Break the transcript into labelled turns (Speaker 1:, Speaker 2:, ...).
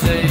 Speaker 1: say